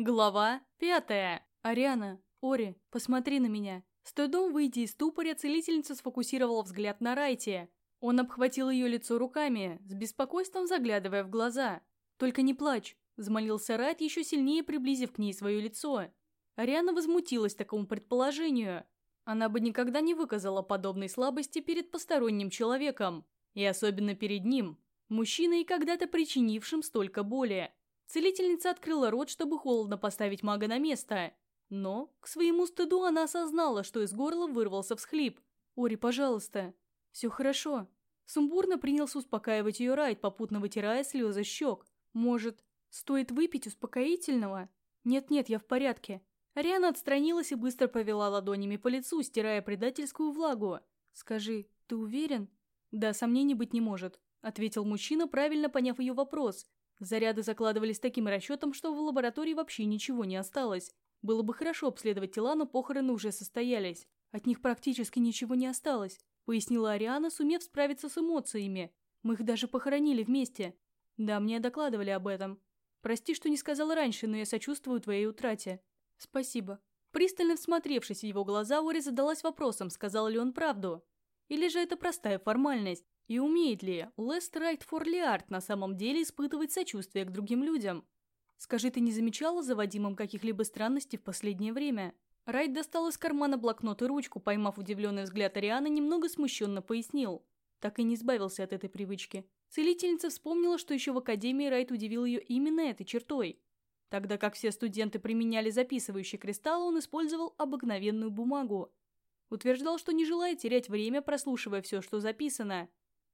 Глава пятая. Ариана, Ори, посмотри на меня. С трудом выйдя из ступоря, целительница сфокусировала взгляд на Райте. Он обхватил ее лицо руками, с беспокойством заглядывая в глаза. «Только не плачь», – взмолился Райт, еще сильнее приблизив к ней свое лицо. Ариана возмутилась такому предположению. Она бы никогда не выказала подобной слабости перед посторонним человеком, и особенно перед ним, мужчиной, когда-то причинившим столько боли. Целительница открыла рот, чтобы холодно поставить мага на место. Но, к своему стыду, она осознала, что из горла вырвался всхлип. «Ори, пожалуйста». «Все хорошо». Сумбурно принялся успокаивать ее Райт, попутно вытирая слезы щек. «Может, стоит выпить успокоительного?» «Нет-нет, я в порядке». Ариана отстранилась и быстро повела ладонями по лицу, стирая предательскую влагу. «Скажи, ты уверен?» «Да, сомнений быть не может», — ответил мужчина, правильно поняв ее вопрос, Заряды закладывались таким расчетом, что в лаборатории вообще ничего не осталось. Было бы хорошо обследовать тела, но похороны уже состоялись. От них практически ничего не осталось, пояснила Ариана, сумев справиться с эмоциями. Мы их даже похоронили вместе. Да, мне докладывали об этом. Прости, что не сказала раньше, но я сочувствую твоей утрате. Спасибо. Пристально всмотревшись в его глаза, Ори задалась вопросом, сказал ли он правду. Или же это простая формальность. И умеет ли Лест Райтфор Лиард на самом деле испытывать сочувствие к другим людям? Скажи, ты не замечала за Вадимом каких-либо странностей в последнее время? Райт достал из кармана блокнот и ручку, поймав удивленный взгляд Арианы, немного смущенно пояснил. Так и не избавился от этой привычки. Целительница вспомнила, что еще в академии Райт удивил ее именно этой чертой. Тогда как все студенты применяли записывающий кристалл, он использовал обыкновенную бумагу. Утверждал, что не желает терять время, прослушивая все, что записано,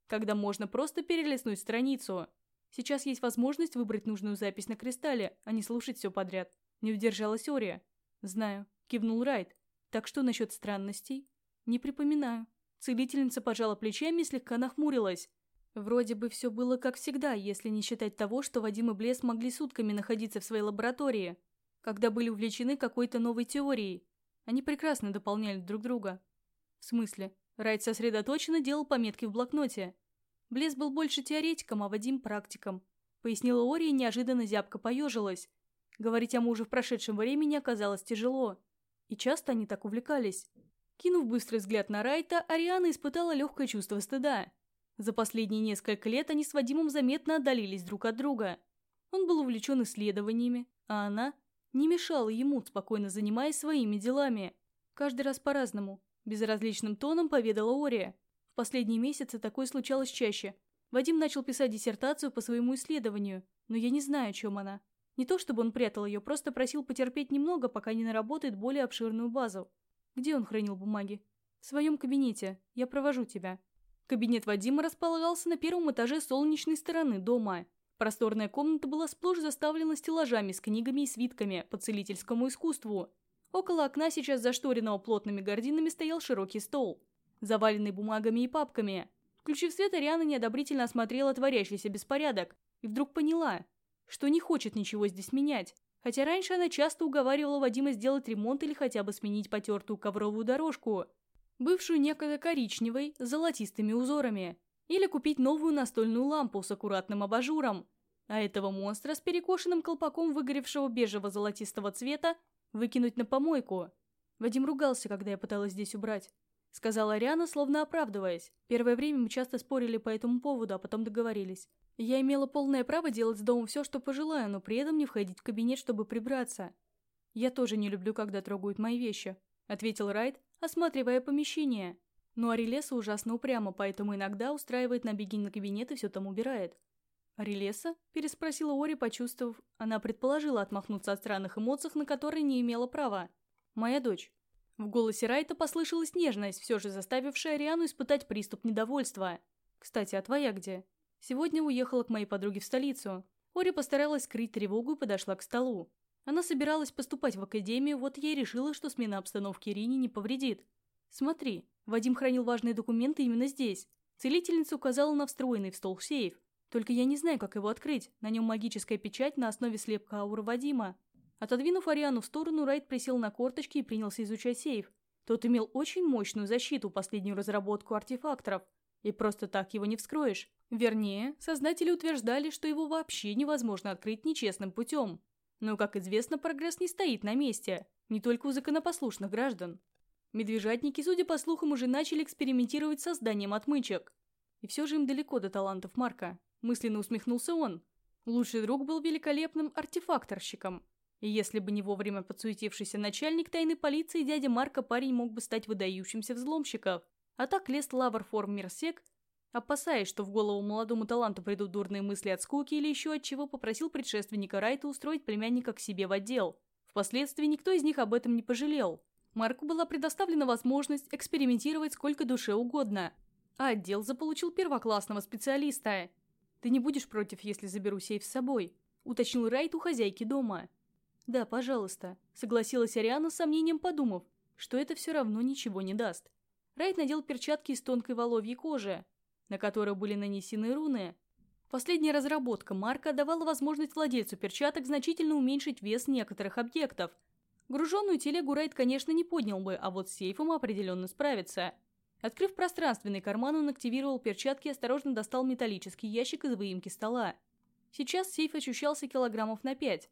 когда можно просто перелистнуть страницу. Сейчас есть возможность выбрать нужную запись на кристалле, а не слушать все подряд. Не удержалась Ория. Знаю, кивнул Райт. Так что насчет странностей? Не припоминаю. Целительница пожала плечами и слегка нахмурилась. Вроде бы все было как всегда, если не считать того, что Вадим и Блес могли сутками находиться в своей лаборатории, когда были увлечены какой-то новой теорией. Они прекрасно дополняли друг друга. В смысле? Райт сосредоточенно делал пометки в блокноте. Блес был больше теоретиком, а Вадим – практиком. Пояснила Ори и неожиданно зябко поежилась. Говорить о муже в прошедшем времени оказалось тяжело. И часто они так увлекались. Кинув быстрый взгляд на Райта, Ариана испытала легкое чувство стыда. За последние несколько лет они с Вадимом заметно отдалились друг от друга. Он был увлечен исследованиями, а она не мешала ему, спокойно занимаясь своими делами. Каждый раз по-разному. Безразличным тоном поведала Ория. В последние месяцы такое случалось чаще. Вадим начал писать диссертацию по своему исследованию, но я не знаю, о чем она. Не то чтобы он прятал ее, просто просил потерпеть немного, пока не наработает более обширную базу. Где он хранил бумаги? В своем кабинете. Я провожу тебя. Кабинет Вадима располагался на первом этаже солнечной стороны дома. Просторная комната была сплошь заставлена стеллажами с книгами и свитками по целительскому искусству, Около окна, сейчас зашторенного плотными гординами, стоял широкий стол, заваленный бумагами и папками. Включив свет, Ариана неодобрительно осмотрела творящийся беспорядок и вдруг поняла, что не хочет ничего здесь менять. Хотя раньше она часто уговаривала Вадима сделать ремонт или хотя бы сменить потертую ковровую дорожку, бывшую некогда коричневой, с золотистыми узорами, или купить новую настольную лампу с аккуратным абажуром. А этого монстра с перекошенным колпаком выгоревшего бежево-золотистого цвета Выкинуть на помойку. Вадим ругался, когда я пыталась здесь убрать. Сказала Ариана, словно оправдываясь. Первое время мы часто спорили по этому поводу, а потом договорились. Я имела полное право делать с домом все, что пожелаю, но при этом не входить в кабинет, чтобы прибраться. Я тоже не люблю, когда трогают мои вещи, ответил Райт, осматривая помещение. Но Арилеса ужасно упряма, поэтому иногда устраивает набеги на кабинет и все там убирает. «Арилеса?» – переспросила Ори, почувствовав. Она предположила отмахнуться от странных эмоций, на которые не имела права. «Моя дочь». В голосе Райта послышалась нежность, все же заставившая Ариану испытать приступ недовольства. «Кстати, а твоя где?» «Сегодня уехала к моей подруге в столицу». Ори постаралась скрыть тревогу и подошла к столу. Она собиралась поступать в академию, вот я и решила, что смена обстановки Ирине не повредит. «Смотри, Вадим хранил важные документы именно здесь». Целительница указала на встроенный в стол сейф. Только я не знаю, как его открыть. На нем магическая печать на основе слепка ауры Вадима. Отодвинув Ариану в сторону, Райт присел на корточки и принялся изучать сейф. Тот имел очень мощную защиту, последнюю разработку артефакторов. И просто так его не вскроешь. Вернее, создатели утверждали, что его вообще невозможно открыть нечестным путем. Но, как известно, прогресс не стоит на месте, не только у законопослушных граждан. Медвежатники, судя по слухам, уже начали экспериментировать с созданием отмычек. И все же им далеко до талантов Марка. Мысленно усмехнулся он. Лучший друг был великолепным артефакторщиком. И если бы не вовремя подсуетившийся начальник тайной полиции, дядя Марка парень мог бы стать выдающимся взломщиком. А так лез Лавр Форм Мирсек, опасаясь, что в голову молодому таланту придут дурные мысли от скуки или еще от чего, попросил предшественника Райта устроить племянника к себе в отдел. Впоследствии никто из них об этом не пожалел. Марку была предоставлена возможность экспериментировать сколько душе угодно, а отдел заполучил первоклассного специалиста. «Ты не будешь против, если заберу сейф с собой?» – уточнил Райт у хозяйки дома. «Да, пожалуйста», – согласилась Ариана с сомнением подумав, что это все равно ничего не даст. Райт надел перчатки из тонкой воловьей кожи, на которой были нанесены руны. Последняя разработка Марка давала возможность владельцу перчаток значительно уменьшить вес некоторых объектов – Груженную телегу Райт, конечно, не поднял бы, а вот с сейфом определенно справится. Открыв пространственный карман, он активировал перчатки и осторожно достал металлический ящик из выемки стола. Сейчас сейф ощущался килограммов на пять,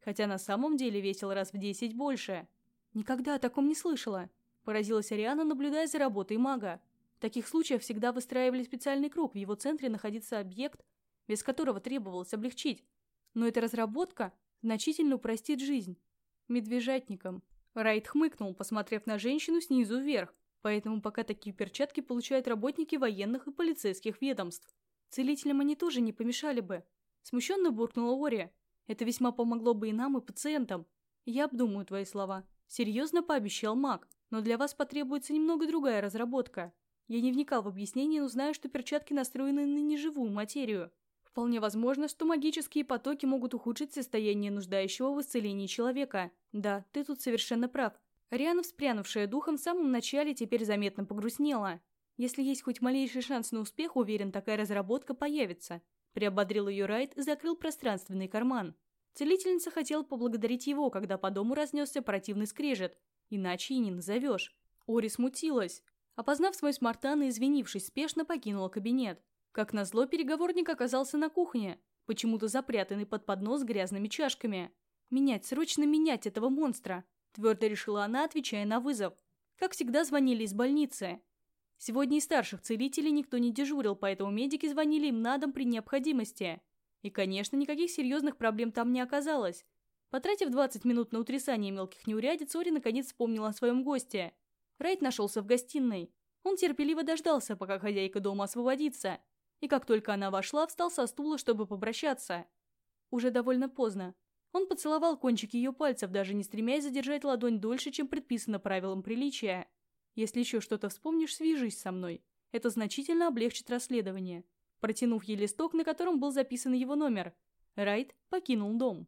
хотя на самом деле весил раз в десять больше. «Никогда о таком не слышала», – поразилась Ариана, наблюдая за работой мага. В таких случаях всегда выстраивали специальный круг, в его центре находится объект, без которого требовалось облегчить. Но эта разработка значительно упростит жизнь медвежатником. Райт хмыкнул, посмотрев на женщину снизу вверх, поэтому пока такие перчатки получают работники военных и полицейских ведомств. Целителям они тоже не помешали бы. Смущенно буркнула Ори. Это весьма помогло бы и нам, и пациентам. Я обдумаю твои слова. Серьезно пообещал маг, но для вас потребуется немного другая разработка. Я не вникал в объяснение, но знаю, что перчатки настроены на неживую материю. Вполне возможно, что магические потоки могут ухудшить состояние нуждающего в исцелении человека. Да, ты тут совершенно прав. Риана, вспрянувшая духом в самом начале, теперь заметно погрустнела. Если есть хоть малейший шанс на успех, уверен, такая разработка появится. Приободрил ее Райт и закрыл пространственный карман. Целительница хотела поблагодарить его, когда по дому разнесся противный скрежет. Иначе и не назовешь. Ори смутилась. Опознав свой смартан и извинившись, спешно покинула кабинет. Как назло, переговорник оказался на кухне, почему-то запрятанный под поднос грязными чашками. «Менять, срочно менять этого монстра!» – твердо решила она, отвечая на вызов. Как всегда, звонили из больницы. Сегодня и старших целителей никто не дежурил, поэтому медики звонили им на дом при необходимости. И, конечно, никаких серьезных проблем там не оказалось. Потратив 20 минут на утрясание мелких неурядиц, Ори наконец вспомнила о своем госте. Райт нашелся в гостиной. Он терпеливо дождался, пока хозяйка дома освободится, и как только она вошла, встал со стула, чтобы попрощаться. Уже довольно поздно. Он поцеловал кончики ее пальцев, даже не стремясь задержать ладонь дольше, чем предписано правилам приличия. «Если еще что-то вспомнишь, свяжись со мной. Это значительно облегчит расследование». Протянув ей листок, на котором был записан его номер, Райт покинул дом.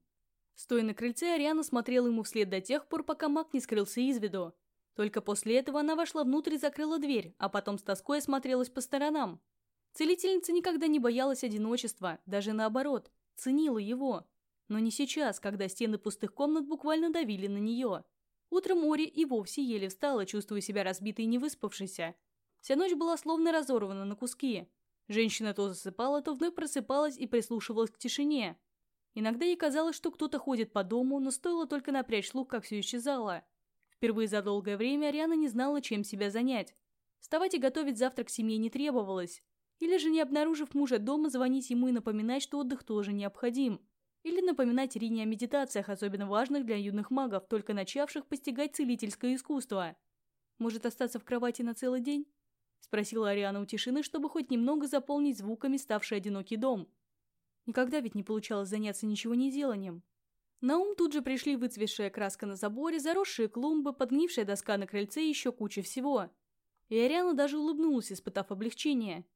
Стоя на крыльце, Ариана смотрела ему вслед до тех пор, пока маг не скрылся из виду. Только после этого она вошла внутрь и закрыла дверь, а потом с тоской осмотрелась по сторонам. Целительница никогда не боялась одиночества, даже наоборот, ценила его. Но не сейчас, когда стены пустых комнат буквально давили на нее. Утром Мори и вовсе еле встала, чувствуя себя разбитой и невыспавшейся. Вся ночь была словно разорвана на куски. Женщина то засыпала, то вновь просыпалась и прислушивалась к тишине. Иногда ей казалось, что кто-то ходит по дому, но стоило только напрячь слух, как все исчезало. Впервые за долгое время Ариана не знала, чем себя занять. Вставать и готовить завтрак семье не требовалось. Или же, не обнаружив мужа дома, звонить ему и напоминать, что отдых тоже необходим. Или напоминать Рине о медитациях, особенно важных для юных магов, только начавших постигать целительское искусство. «Может остаться в кровати на целый день?» – спросила Ариана у тишины, чтобы хоть немного заполнить звуками ставший одинокий дом. Никогда ведь не получалось заняться ничего не деланием. На ум тут же пришли выцветшая краска на заборе, заросшие клумбы, подгнившая доска на крыльце и еще куча всего. И Ариана даже улыбнулась, испытав облегчение.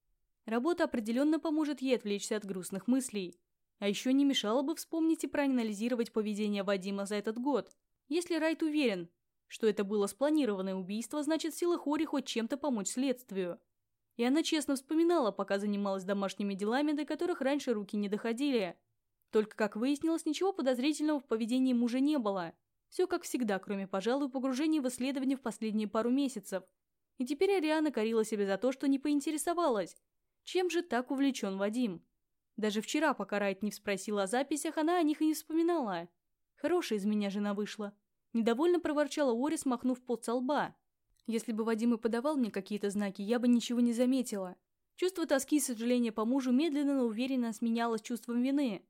Работа определенно поможет ей отвлечься от грустных мыслей. А еще не мешало бы вспомнить и проанализировать поведение Вадима за этот год. Если Райт уверен, что это было спланированное убийство, значит сила Хори хоть чем-то помочь следствию. И она честно вспоминала, пока занималась домашними делами, до которых раньше руки не доходили. Только, как выяснилось, ничего подозрительного в поведении мужа не было. Все как всегда, кроме, пожалуй, погружения в исследования в последние пару месяцев. И теперь Ариана корила себя за то, что не поинтересовалась, чем же так увлечен Вадим? Даже вчера, пока Райт не спросила о записях, она о них и не вспоминала. Хорошая из меня жена вышла. Недовольно проворчала Ори, смахнув пот со лба. Если бы Вадим и подавал мне какие-то знаки, я бы ничего не заметила. Чувство тоски и сожаления по мужу медленно, но уверенно сменялось чувством вины.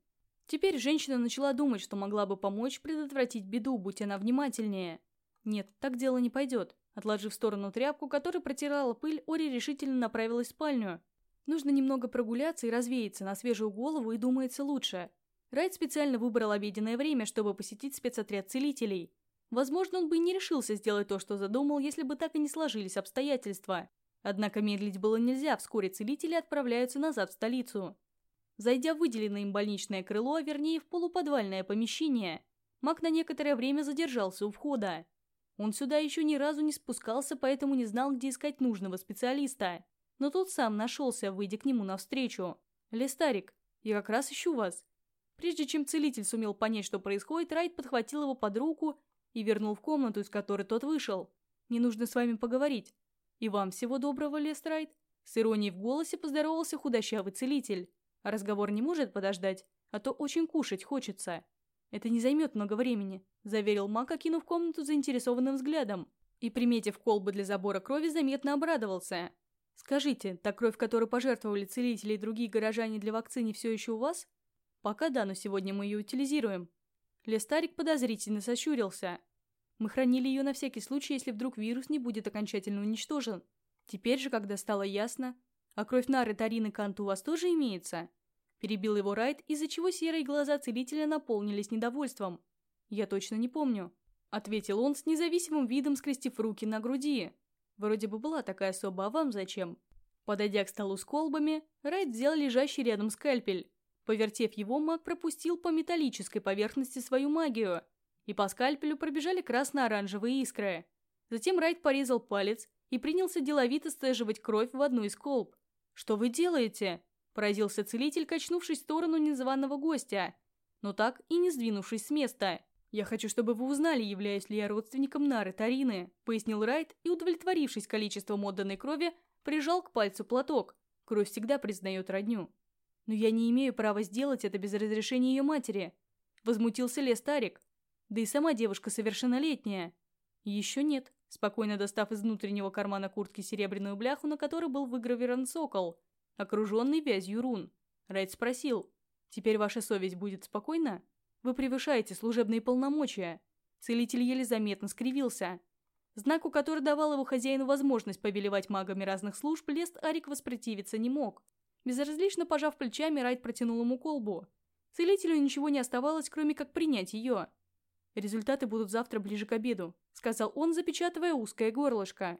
Теперь женщина начала думать, что могла бы помочь предотвратить беду, будь она внимательнее. Нет, так дело не пойдет. Отложив в сторону тряпку, которая протирала пыль, Ори решительно направилась в спальню. Нужно немного прогуляться и развеяться на свежую голову и думается лучше. Райт специально выбрал обеденное время, чтобы посетить спецотряд целителей. Возможно, он бы и не решился сделать то, что задумал, если бы так и не сложились обстоятельства. Однако медлить было нельзя, вскоре целители отправляются назад в столицу. Зайдя в выделенное им больничное крыло, а вернее в полуподвальное помещение, маг на некоторое время задержался у входа. Он сюда еще ни разу не спускался, поэтому не знал, где искать нужного специалиста. Но тот сам нашелся, выйдя к нему навстречу. «Лестарик, я как раз ищу вас». Прежде чем целитель сумел понять, что происходит, Райт подхватил его под руку и вернул в комнату, из которой тот вышел. «Мне нужно с вами поговорить». «И вам всего доброго, Лестрайт?» С иронией в голосе поздоровался худощавый целитель. Разговор не может подождать, а то очень кушать хочется. «Это не займет много времени», – заверил Мак, окинув комнату заинтересованным взглядом. И, приметив колбы для забора крови, заметно обрадовался. «Скажите, та кровь, которую пожертвовали целители и другие горожане для вакцины, все еще у вас?» «Пока да, но сегодня мы ее утилизируем». Лестарик подозрительно сощурился. Мы хранили ее на всякий случай, если вдруг вирус не будет окончательно уничтожен. Теперь же, когда стало ясно... А кровь Нары, Тарины, Канта у вас тоже имеется? Перебил его Райт, из-за чего серые глаза целителя наполнились недовольством. Я точно не помню. Ответил он с независимым видом, скрестив руки на груди. Вроде бы была такая особа, а вам зачем? Подойдя к столу с колбами, Райт взял лежащий рядом скальпель. Повертев его, маг пропустил по металлической поверхности свою магию – и по скальпелю пробежали красно-оранжевые искры. Затем Райт порезал палец и принялся деловито стеживать кровь в одну из колб. «Что вы делаете?» – поразился целитель, качнувшись в сторону незваного гостя, но так и не сдвинувшись с места. «Я хочу, чтобы вы узнали, являюсь ли я родственником Нары Тарины», – пояснил Райт и, удовлетворившись количеством отданной крови, прижал к пальцу платок. Кровь всегда признает родню. «Но я не имею права сделать это без разрешения ее матери», – возмутился Лес Тарик. Да и сама девушка совершеннолетняя. Еще нет. Спокойно достав из внутреннего кармана куртки серебряную бляху, на которой был выгравирован сокол, окруженный вязью рун. Райт спросил, «Теперь ваша совесть будет спокойна? Вы превышаете служебные полномочия». Целитель еле заметно скривился. Знаку, который давал его хозяину возможность повелевать магами разных служб, Лест Арик воспротивиться не мог. Безразлично пожав плечами, Райт протянул ему колбу. Целителю ничего не оставалось, кроме как принять ее. «Результаты будут завтра ближе к обеду», — сказал он, запечатывая узкое горлышко.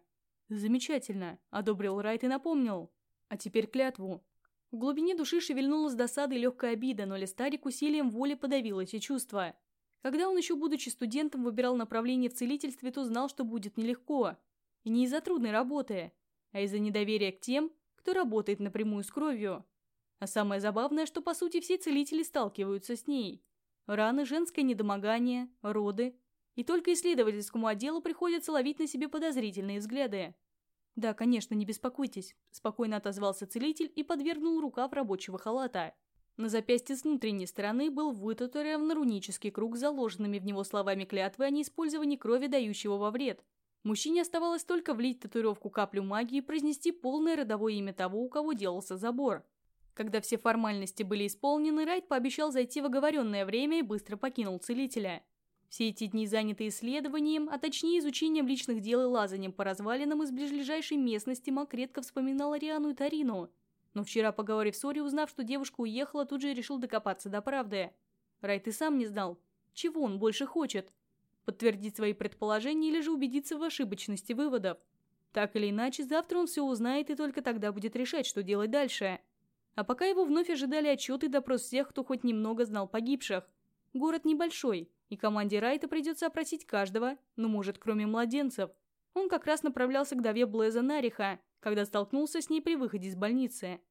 «Замечательно», — одобрил Райт и напомнил. «А теперь клятву». В глубине души шевельнулась досада и легкая обида, но Листарик усилием воли подавил эти чувства. Когда он еще будучи студентом выбирал направление в целительстве, то знал, что будет нелегко. И не из-за трудной работы, а из-за недоверия к тем, кто работает напрямую с кровью. А самое забавное, что по сути все целители сталкиваются с ней. Раны, женское недомогание, роды. И только исследовательскому отделу приходится ловить на себе подозрительные взгляды. «Да, конечно, не беспокойтесь», – спокойно отозвался целитель и подвергнул рукав рабочего халата. На запястье с внутренней стороны был вытатуирован рунический круг с заложенными в него словами клятвы о неиспользовании крови, дающего во вред. Мужчине оставалось только влить татуировку каплю магии и произнести полное родовое имя того, у кого делался забор. Когда все формальности были исполнены, Райт пообещал зайти в оговоренное время и быстро покинул целителя. Все эти дни заняты исследованием, а точнее изучением личных дел и лазанием по развалинам из ближайшей местности, Мак редко вспоминал Ариану и Тарину. Но вчера, поговорив с Ори, узнав, что девушка уехала, тут же решил докопаться до правды. Райт и сам не знал, чего он больше хочет. Подтвердить свои предположения или же убедиться в ошибочности выводов. Так или иначе, завтра он все узнает и только тогда будет решать, что делать дальше. А пока его вновь ожидали отчеты и допрос всех, кто хоть немного знал погибших. Город небольшой, и команде Райта придется опросить каждого, ну, может, кроме младенцев. Он как раз направлялся к Даве Блэза Нариха, когда столкнулся с ней при выходе из больницы.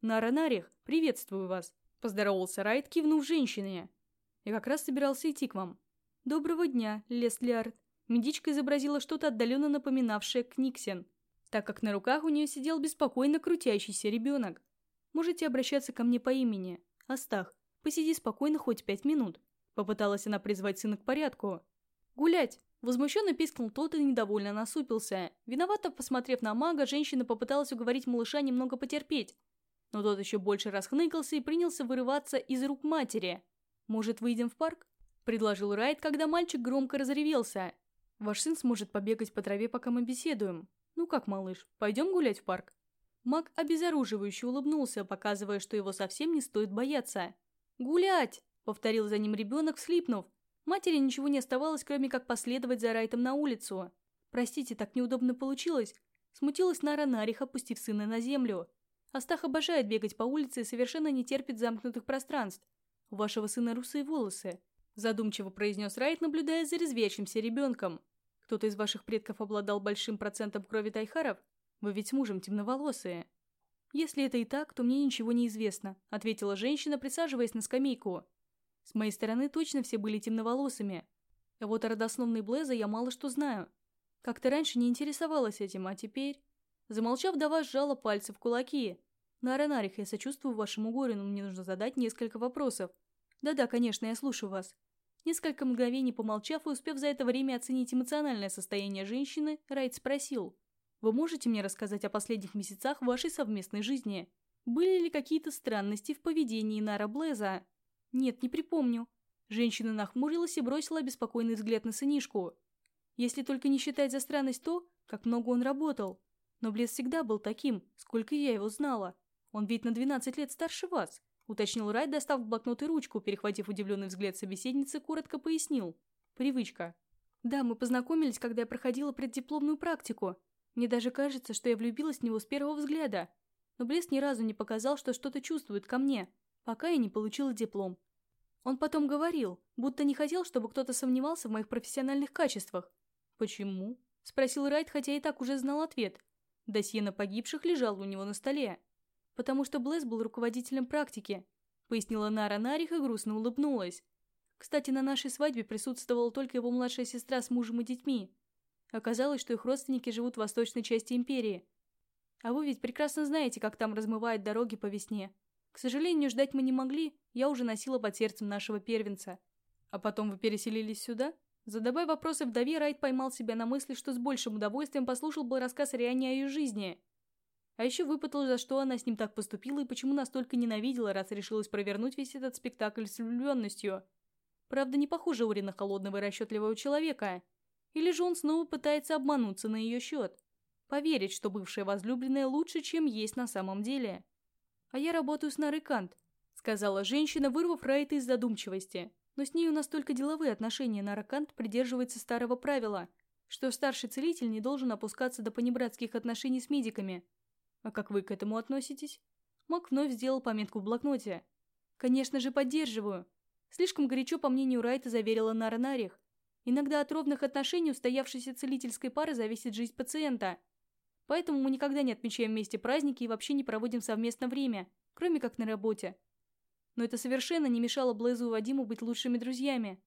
«Нара Нарих, приветствую вас», – поздоровался Райт, кивнув женщине. «Я как раз собирался идти к вам». «Доброго дня, Лестлиард». Медичка изобразила что-то отдаленно напоминавшее Книксен, так как на руках у нее сидел беспокойно крутящийся ребенок. Можете обращаться ко мне по имени. Астах, посиди спокойно хоть пять минут. Попыталась она призвать сына к порядку. «Гулять!» Возмущенно пискнул тот и недовольно насупился. Виновато посмотрев на мага, женщина попыталась уговорить малыша немного потерпеть. Но тот еще больше расхныкался и принялся вырываться из рук матери. «Может, выйдем в парк?» – предложил Райт, когда мальчик громко разревелся. «Ваш сын сможет побегать по траве, пока мы беседуем. Ну как, малыш, пойдем гулять в парк?» Маг обезоруживающе улыбнулся, показывая, что его совсем не стоит бояться. «Гулять!» – повторил за ним ребенок, вслипнув. Матери ничего не оставалось, кроме как последовать за Райтом на улицу. «Простите, так неудобно получилось», – смутилась Нара Нарих, опустив сына на землю. Астах обожает бегать по улице и совершенно не терпит замкнутых пространств. У вашего сына русые волосы», – задумчиво произнес Райт, наблюдая за резвящимся ребенком. «Кто-то из ваших предков обладал большим процентом крови тайхаров? Вы ведь с мужем темноволосые». «Если это и так, то мне ничего не известно», – ответила женщина, присаживаясь на скамейку. С моей стороны точно все были темноволосыми. А вот о родословной Блеза я мало что знаю. Как-то раньше не интересовалась этим, а теперь... Замолчав, Дава сжала пальцы в кулаки. «Нара Нарих, я сочувствую вашему горю, но мне нужно задать несколько вопросов». «Да-да, конечно, я слушаю вас». Несколько мгновений помолчав и успев за это время оценить эмоциональное состояние женщины, Райт спросил. «Вы можете мне рассказать о последних месяцах вашей совместной жизни? Были ли какие-то странности в поведении Нара Блеза?» «Нет, не припомню». Женщина нахмурилась и бросила беспокойный взгляд на сынишку. «Если только не считать за странность то, как много он работал. Но Блес всегда был таким, сколько я его знала. Он ведь на 12 лет старше вас», — уточнил Райт, достав блокнот и ручку, перехватив удивленный взгляд собеседницы, коротко пояснил. «Привычка». «Да, мы познакомились, когда я проходила преддипломную практику. Мне даже кажется, что я влюбилась в него с первого взгляда. Но Блес ни разу не показал, что что-то чувствует ко мне, пока я не получила диплом. Он потом говорил, будто не хотел, чтобы кто-то сомневался в моих профессиональных качествах. «Почему?» – спросил Райт, хотя и так уже знал ответ. Досье на погибших лежало у него на столе. «Потому что Блэс был руководителем практики», – пояснила Нара Нарих и грустно улыбнулась. «Кстати, на нашей свадьбе присутствовала только его младшая сестра с мужем и детьми. Оказалось, что их родственники живут в восточной части империи. А вы ведь прекрасно знаете, как там размывают дороги по весне. К сожалению, ждать мы не могли, я уже носила под сердцем нашего первенца. А потом вы переселились сюда? Задавая вопросы вдове, Райт поймал себя на мысли, что с большим удовольствием послушал бы рассказ Риане о ее жизни. А еще выпытал, за что она с ним так поступила и почему настолько ненавидела, раз решилась провернуть весь этот спектакль с влюбленностью. Правда, не похоже Ори на холодного и расчетливого человека. Или же он снова пытается обмануться на ее счет. Поверить, что бывшая возлюбленная лучше, чем есть на самом деле. «А я работаю с Нарой Кант», — сказала женщина, вырвав Райта из задумчивости. Но с ней у нас только деловые отношения. Нара Кант придерживается старого правила, что старший целитель не должен опускаться до понебратских отношений с медиками. А как вы к этому относитесь? Мак вновь сделал пометку в блокноте. Конечно же, поддерживаю. Слишком горячо, по мнению Райта, заверила Нара Нарих. Иногда от ровных отношений устоявшейся целительской пары зависит жизнь пациента. Поэтому мы никогда не отмечаем вместе праздники и вообще не проводим совместно время, кроме как на работе. Но это совершенно не мешало Блэзу и Вадиму быть лучшими друзьями.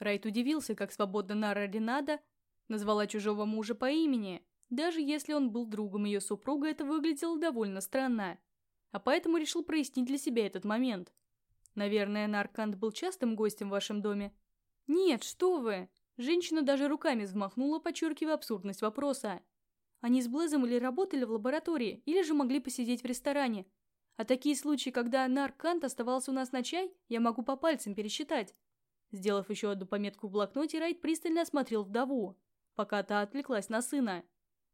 Райт удивился, как свободно Нара Ренада назвала чужого мужа по имени. Даже если он был другом ее супруга, это выглядело довольно странно. А поэтому решил прояснить для себя этот момент. Наверное, Наркант был частым гостем в вашем доме? Нет, что вы! Женщина даже руками взмахнула, подчеркивая абсурдность вопроса. Они с Блэзом или работали в лаборатории, или же могли посидеть в ресторане. А такие случаи, когда наркант оставался у нас на чай, я могу по пальцам пересчитать. Сделав еще одну пометку в блокноте, Райт пристально осмотрел вдову, пока та отвлеклась на сына.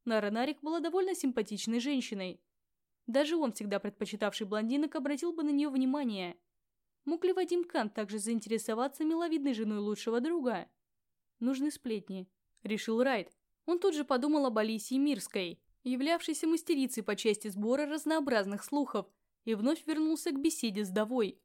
Нара Нарик была довольно симпатичной женщиной. Даже он, всегда предпочитавший блондинок, обратил бы на нее внимание. Мог ли Вадим Кант также заинтересоваться миловидной женой лучшего друга? Нужны сплетни, решил Райт. Он тут же подумал об Алисии Мирской, являвшейся мастерицей по части сбора разнообразных слухов, и вновь вернулся к беседе с Довой.